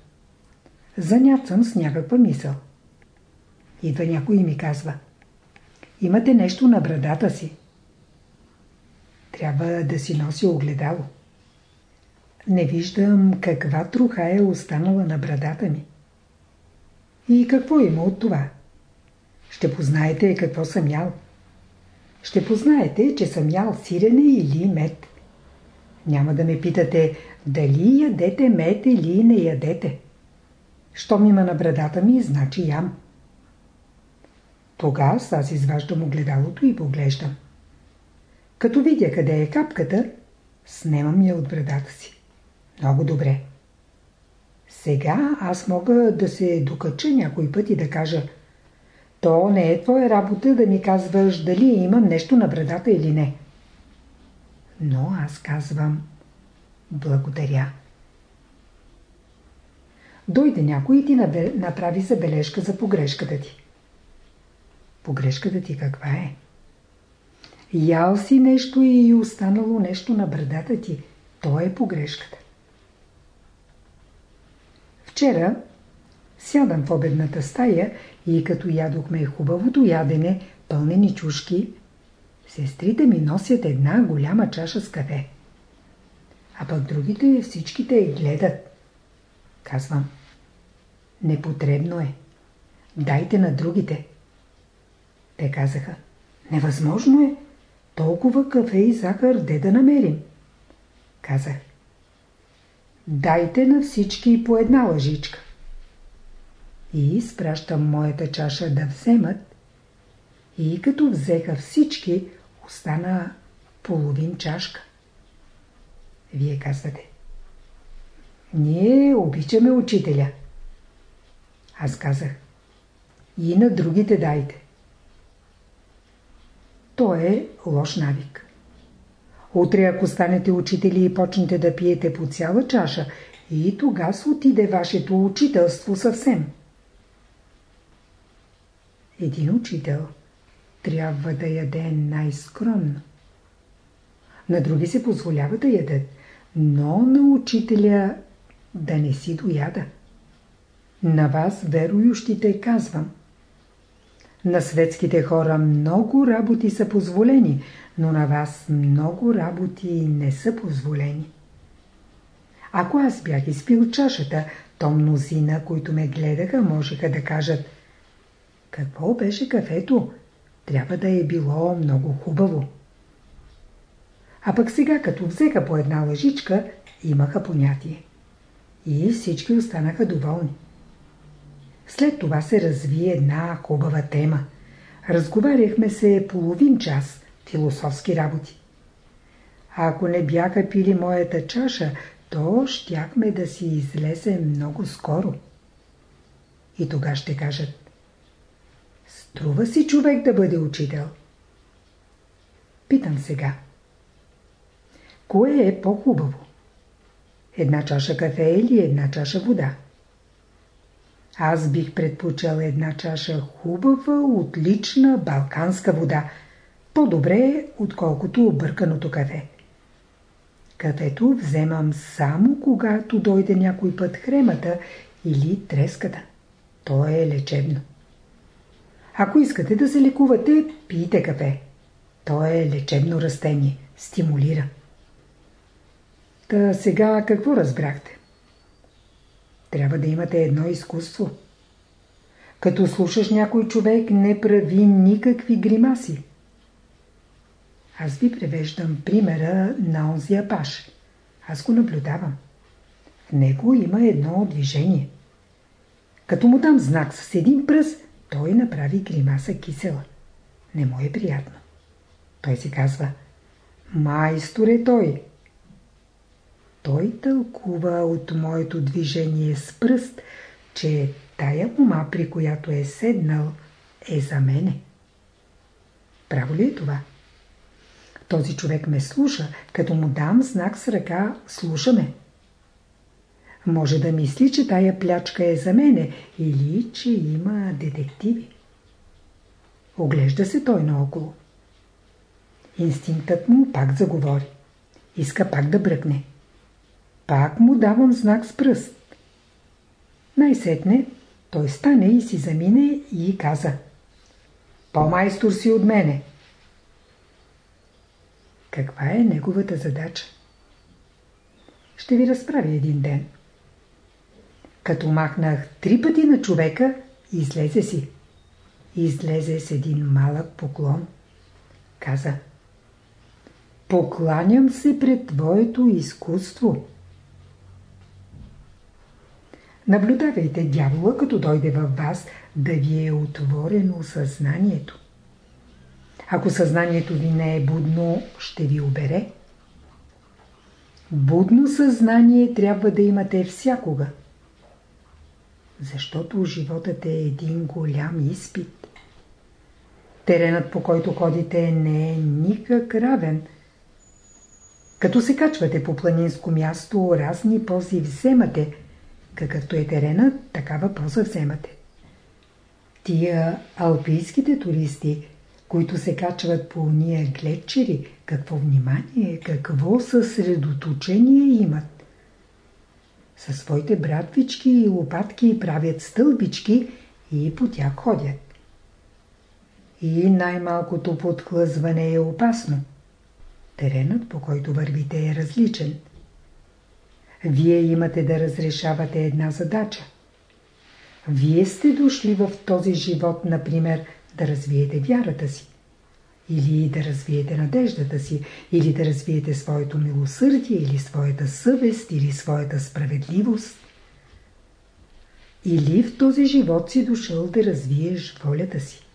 Занят съм с някаква мисъл. Идва някой и ми казва. Имате нещо на брадата си. Трябва да си носи огледало. Не виждам каква труха е останала на брадата ми. И какво има от това? Ще познаете какво съм ял. Ще познаете, че съм ял сирене или мед. Няма да ме питате дали ядете мед или не ядете. Щом има на брадата ми, значи ям. Тогава аз изваждам огледалото и поглеждам. Като видя къде е капката, снемам я от брадата си. Много добре. Сега аз мога да се докача някой път и да кажа то не е твоя работа да ми казваш дали имам нещо на брадата или не. Но аз казвам благодаря. Дойде някой и ти направи забележка за погрешката ти. Погрешката ти каква е? Ял си нещо и останало нещо на брадата ти. То е погрешката. Вчера сядам в обедната стая и като ядохме хубавото ядене, пълнени чушки, сестрите ми носят една голяма чаша с кафе. А пък другите всичките гледат. Казвам, непотребно е. Дайте на другите. Те казаха, невъзможно е. Толкова кафе и захар де да намерим? Казах, дайте на всички по една лъжичка. И изпращам моята чаша да вземат. И като взеха всички, остана половин чашка. Вие казвате, ние обичаме учителя. Аз казах, и на другите дайте. То е лош навик. Утре, ако станете учители и почнете да пиете по цяла чаша, и тогава отиде вашето учителство съвсем. Един учител трябва да яде най-скромно. На други се позволява да ядат, но на учителя да не си дояда. На вас, верующите, казвам – на светските хора много работи са позволени, но на вас много работи не са позволени. Ако аз бях изпил чашата, то мнозина, които ме гледаха, можеха да кажат Какво беше кафето? Трябва да е било много хубаво. А пък сега, като взеха по една лъжичка, имаха понятие. И всички останаха доволни. След това се разви една хубава тема. Разговаряхме се половин час философски работи. А ако не бяха пили моята чаша, то щяхме да си излезем много скоро. И тога ще кажат Струва си човек да бъде учител. Питам сега. Кое е по-хубаво? Една чаша кафе или една чаша вода? Аз бих предпочел една чаша хубава, отлична балканска вода. По-добре, отколкото обърканото кафе. Кафето вземам само когато дойде някой път хремата или треската. То е лечебно. Ако искате да се лекувате, пийте кафе. То е лечебно растение. Стимулира. Та сега какво разбрахте? Трябва да имате едно изкуство. Като слушаш някой човек, не прави никакви гримаси. Аз ви превеждам примера на онзи апаш. Аз го наблюдавам. В него има едно движение. Като му дам знак с един пръст, той направи гримаса кисела. Не му е приятно. Той си казва, майстор е той. Той тълкува от моето движение с пръст, че тая ума, при която е седнал, е за мене. Право ли е това? Този човек ме слуша, като му дам знак с ръка, слушаме. може да мисли, че тая плячка е за мене или че има детективи. Оглежда се той наоколо. Инстинктът му пак заговори. Иска пак да бръкне. Пак му давам знак с пръст. Най-сетне той стане и си замине и каза По-майстор си от мене. Каква е неговата задача? Ще ви разправя един ден. Като махнах три пъти на човека, излезе си. Излезе с един малък поклон. Каза Покланям се пред твоето изкуство. Наблюдавайте дявола, като дойде във вас, да ви е отворено съзнанието. Ако съзнанието ви не е будно, ще ви обере. Будно съзнание трябва да имате всякога. Защото животът е един голям изпит. Теренът, по който ходите, не е никак равен. Като се качвате по планинско място, разни пози вземате – Какъвто е теренът, такава поза вземате. Тия алпийските туристи, които се качват по уния гледчери, какво внимание, какво съсредоточение имат. Със своите братвички и лопатки правят стълбички и по тях ходят. И най-малкото подхлъзване е опасно. Теренът, по който вървите, е различен – вие имате да разрешавате една задача. Вие сте дошли в този живот, например, да развиете вярата си. Или да развиете надеждата си, или да развиете своето милосърдие, или своята съвест, или своята справедливост. Или в този живот си дошъл да развиеш волята си.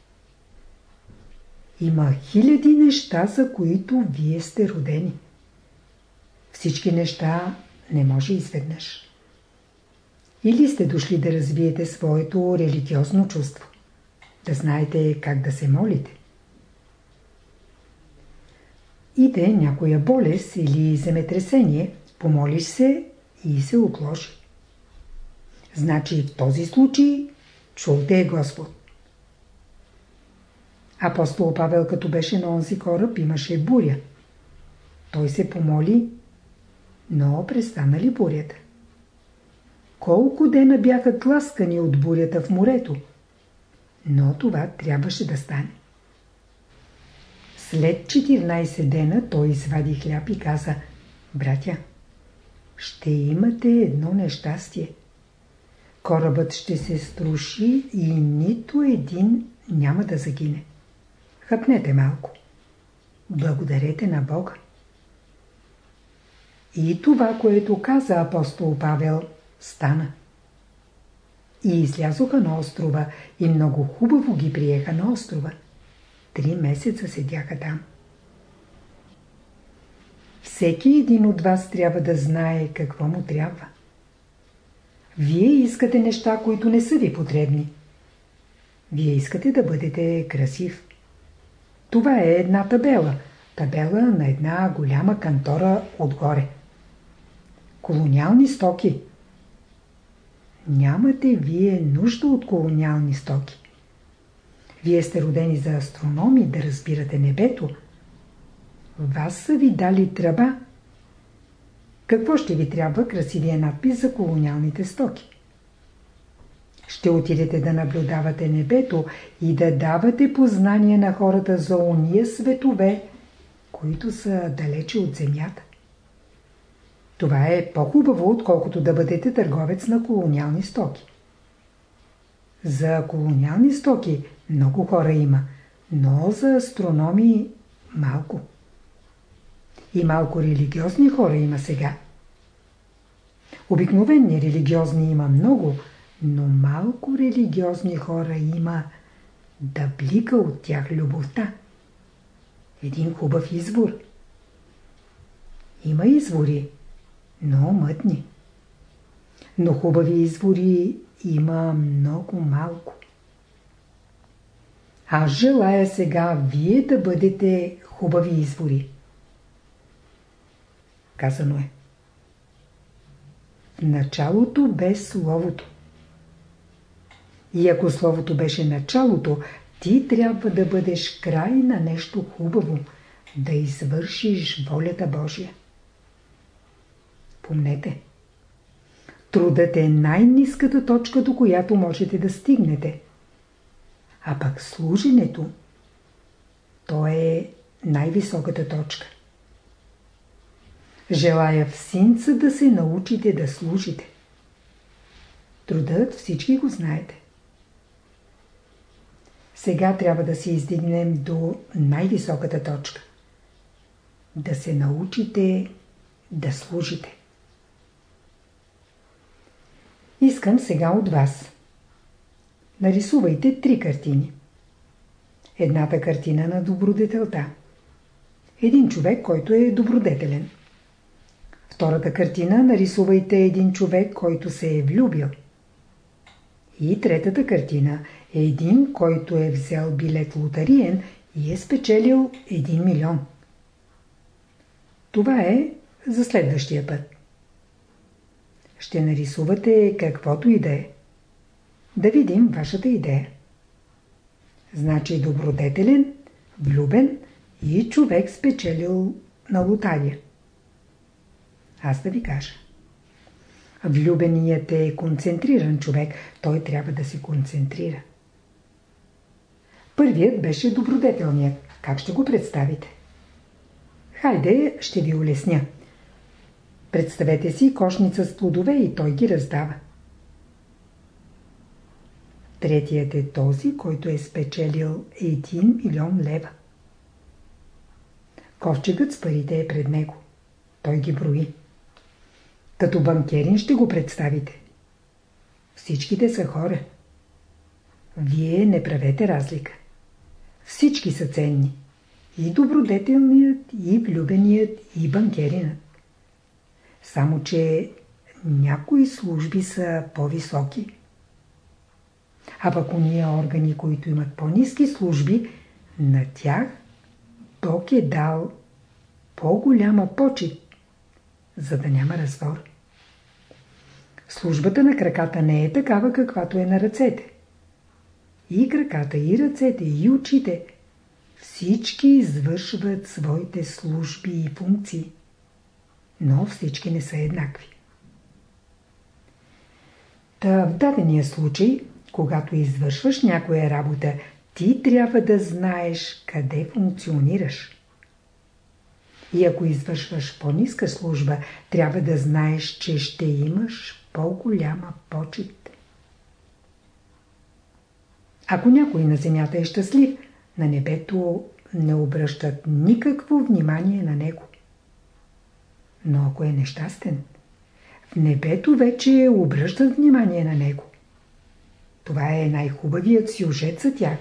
Има хиляди неща, за които вие сте родени. Всички неща не може изведнъж. Или сте дошли да развиете своето религиозно чувство. Да знаете как да се молите. Иде някоя болест или земетресение, помолиш се и се отложи. Значи в този случай чул те Господ. Апостол Павел, като беше на онзи кораб, имаше буря. Той се помоли но престана ли бурята? Колко дена бяха тласкани от бурята в морето? Но това трябваше да стане. След 14 дена той извади хляб и каза Братя, ще имате едно нещастие. Корабът ще се струши и нито един няма да загине. Хъпнете малко. Благодарете на Бога. И това, което каза апостол Павел, стана. И излязоха на острова и много хубаво ги приеха на острова. Три месеца седяха там. Всеки един от вас трябва да знае какво му трябва. Вие искате неща, които не са ви потребни. Вие искате да бъдете красив. Това е една табела. Табела на една голяма кантора отгоре колониални стоки. Нямате вие нужда от колониални стоки. Вие сте родени за астрономи, да разбирате небето. Вас са ви дали тръба. Какво ще ви трябва красивия надпис за колониалните стоки? Ще отидете да наблюдавате небето и да давате познание на хората за уния светове, които са далече от земята. Това е по-хубаво, отколкото да бъдете търговец на колониални стоки. За колониални стоки много хора има, но за астрономии малко. И малко религиозни хора има сега. Обикновени религиозни има много, но малко религиозни хора има да блика от тях любовта. Един хубав извор. Има извори, но мътни. Но хубави извори има много малко. Аз желая сега вие да бъдете хубави извори. Казано е. Началото без Словото. И ако Словото беше началото, ти трябва да бъдеш край на нещо хубаво, да извършиш волята Божия. Помнете, трудът е най-низката точка, до която можете да стигнете. А пък служенето, то е най-високата точка. Желая в синца да се научите да служите. Трудът всички го знаете. Сега трябва да се издигнем до най-високата точка. Да се научите да служите. Искам сега от вас. Нарисувайте три картини. Едната картина на добродетелта. Един човек, който е добродетелен. Втората картина нарисувайте един човек, който се е влюбил. И третата картина е един, който е взел билет лотариен и е спечелил 1 милион. Това е за следващия път. Ще нарисувате каквото и да е. Да видим вашата идея. Значи добродетелен, влюбен и човек спечелил на лотария. Аз да ви кажа. Влюбеният е концентриран човек. Той трябва да се концентрира. Първият беше добродетелният. Как ще го представите? Хайде, ще ви улесня. Представете си кошница с плодове и той ги раздава. Третият е този, който е спечелил 1 милион лева. Ковчегът с парите е пред него. Той ги брои. Като банкерин ще го представите. Всичките са хора. Вие не правете разлика. Всички са ценни. И добродетелният, и влюбеният, и банкеринът. Само, че някои служби са по-високи. А пък уния органи, които имат по-низки служби, на тях Бог е дал по-голяма почет, за да няма развор. Службата на краката не е такава, каквато е на ръцете. И краката, и ръцете, и очите всички извършват своите служби и функции, но всички не са еднакви. Та в дадения случай, когато извършваш някоя работа, ти трябва да знаеш къде функционираш. И ако извършваш по-ниска служба, трябва да знаеш, че ще имаш по-голяма почет. Ако някой на земята е щастлив, на небето не обръщат никакво внимание на него. Но ако е нещастен, в небето вече обръщат внимание на него. Това е най-хубавият сюжет за тях.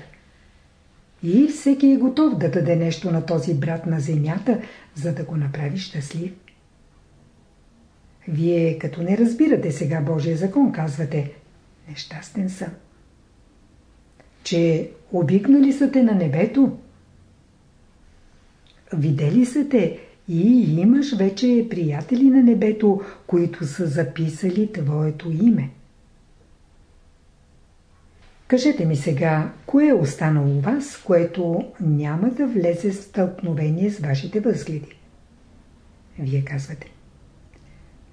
И всеки е готов да даде нещо на този брат на земята, за да го направи щастлив. Вие като не разбирате сега Божия закон, казвате Нещастен съм. Че обикнали са те на небето? Видели са те и имаш вече приятели на небето, които са записали твоето име. Кажете ми сега, кое е останало у вас, което няма да влезе в стълкновение с вашите възгледи? Вие казвате.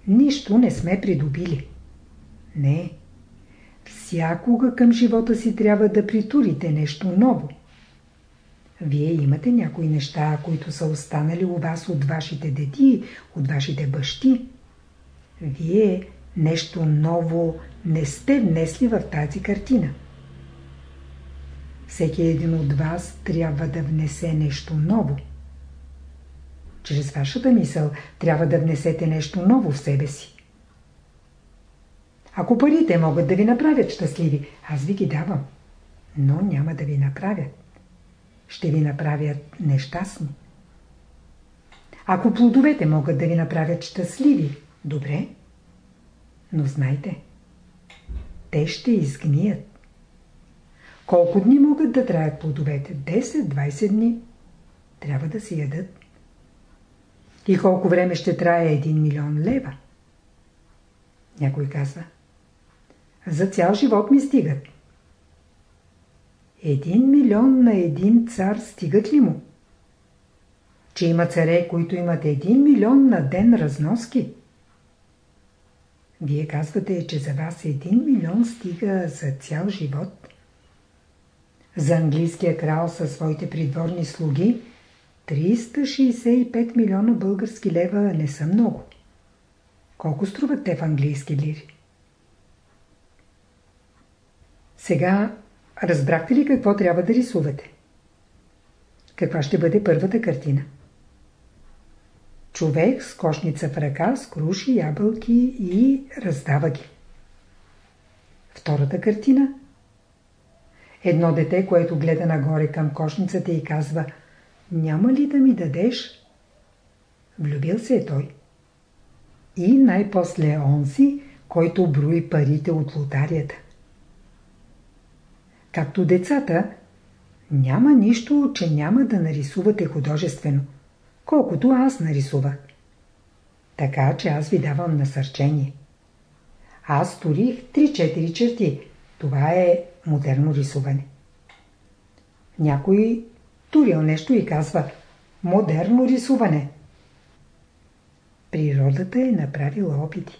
Нищо не сме придобили. Не. Всякога към живота си трябва да притурите нещо ново. Вие имате някои неща, които са останали у вас от вашите дети, от вашите бащи. Вие нещо ново не сте внесли в тази картина. Всеки един от вас трябва да внесе нещо ново. Чрез вашата мисъл трябва да внесете нещо ново в себе си. Ако парите могат да ви направят щастливи, аз ви ги давам. Но няма да ви направят. Ще ви направят нещастни. Ако плодовете могат да ви направят щастливи, добре. Но знайте, те ще изгният. Колко дни могат да траят плодовете? 10-20 дни. Трябва да си ядат. И колко време ще трае 1 милион лева? Някой казва. За цял живот ми стигат. Един милион на един цар стигат ли му? Че има царе, които имат един милион на ден разноски. Вие казвате, че за вас един милион стига за цял живот. За английския крал със своите придворни слуги 365 милиона български лева не са много. Колко струват те в английски лири? Сега разбрахте ли какво трябва да рисувате? Каква ще бъде първата картина? Човек с кошница в ръка, с круши, ябълки и раздава ги. Втората картина Едно дете, което гледа нагоре към кошницата и казва Няма ли да ми дадеш? Влюбил се е той. И най-после онзи, който брои парите от лотарията. Както децата, няма нищо, че няма да нарисувате художествено, колкото аз нарисувах. Така, че аз ви давам насърчение. Аз сторих 3-4 черти. Това е модерно рисуване. Някой турил нещо и казва модерно рисуване. Природата е направила опити.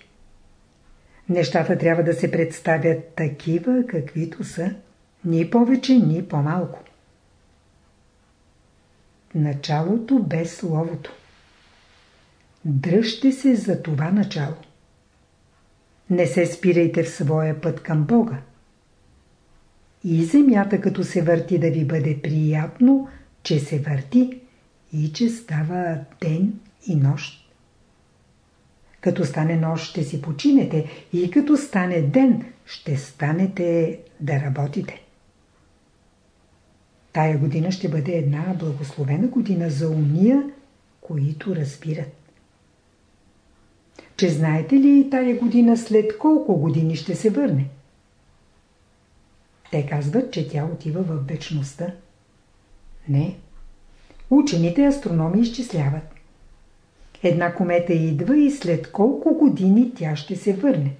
Нещата трябва да се представят такива, каквито са, ни повече, ни по-малко. Началото без словото. Дръжте се за това начало. Не се спирайте в своя път към Бога. И земята като се върти да ви бъде приятно, че се върти и че става ден и нощ. Като стане нощ ще си починете и като стане ден ще станете да работите. Тая година ще бъде една благословена година за уния, които разбират. Че знаете ли тая година след колко години ще се върне? Те казват, че тя отива в вечността. Не. Учените астрономи изчисляват. Една комета идва и след колко години тя ще се върне.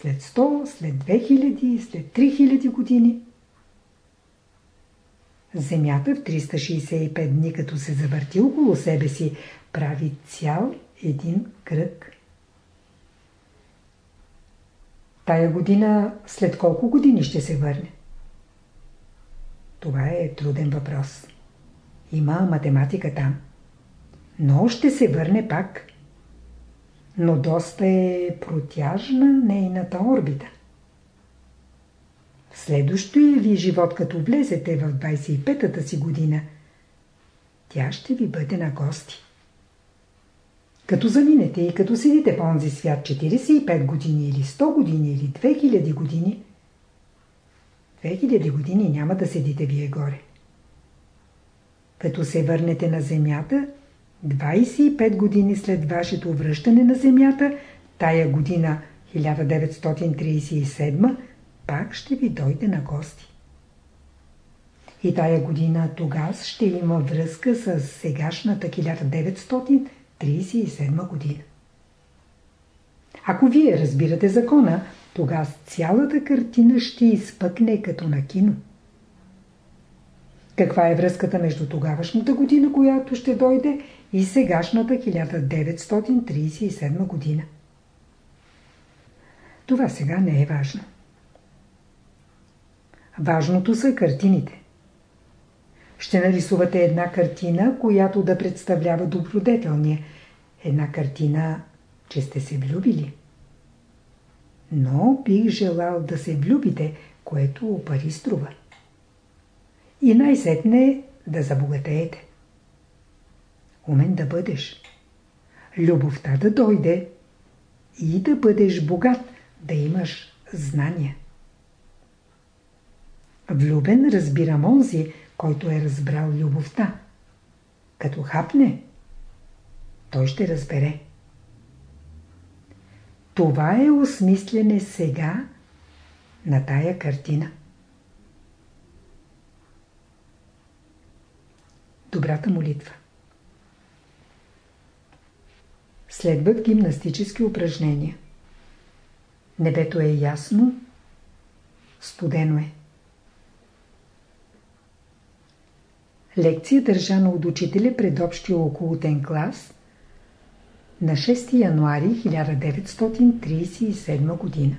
След 100, след 2000, след 3000 години. Земята в 365 дни, като се завърти около себе си, прави цял един кръг. Тая година след колко години ще се върне? Това е труден въпрос. Има математика там. Но ще се върне пак. Но доста е протяжна нейната орбита. Следващия ви живот, като влезете в 25-та си година, тя ще ви бъде на гости. Като заминете и като седите в онзи свят 45 години или 100 години или 2000 години, 2000 години няма да седите вие горе. Като се върнете на земята, 25 години след вашето връщане на земята, тая година 1937, пак ще ви дойде на гости. И тая година тогава ще има връзка с сегашната 1937 година. Ако вие разбирате закона, тогава цялата картина ще изпъкне като на кино. Каква е връзката между тогавашната година, която ще дойде, и сегашната 1937 година? Това сега не е важно. Важното са картините. Ще нарисувате една картина, която да представлява добродетелния. Една картина, че сте се влюбили. Но бих желал да се влюбите, което пари струва. И най-сетне да забогатеете. Умен да бъдеш. Любовта да дойде и да бъдеш богат, да имаш знания. Влюбен разбирам онзи, който е разбрал любовта. Като хапне, той ще разбере. Това е осмислене сега на тая картина. Добрата молитва Следват гимнастически упражнения. Небето е ясно, студено е. Лекция държана от учителя пред общия околотен клас на 6 януари 1937 година.